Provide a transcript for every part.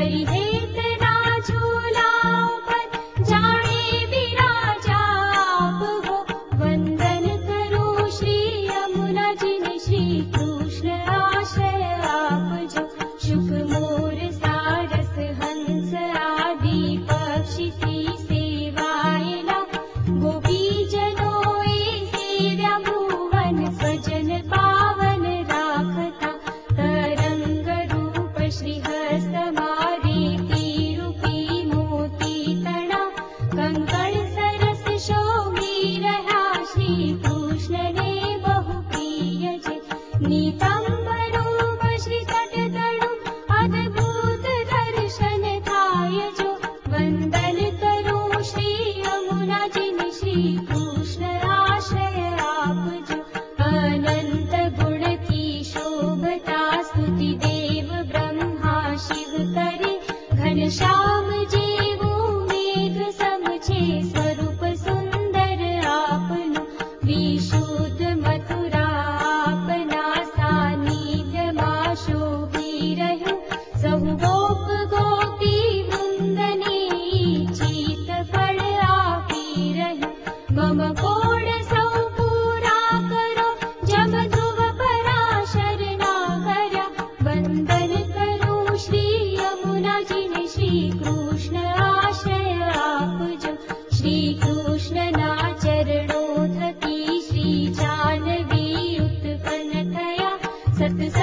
Hari me. hacerte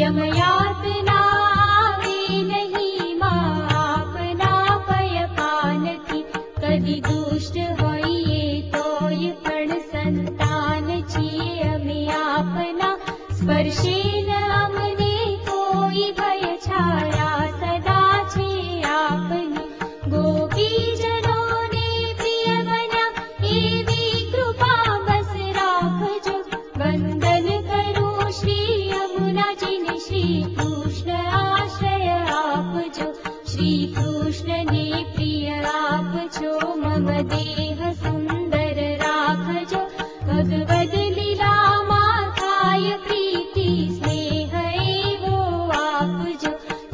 यमयात् देह सुन्दर राघजो। Bhagavad lira माताय प्रीति स्नेह एव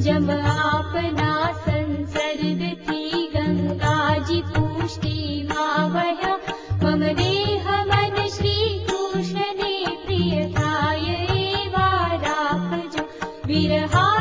जमापना संसरति गङ्गाजी पुष्टि मामय मम देह मन श्रीकूषणे प्रियताय एवा राघजो। विरहा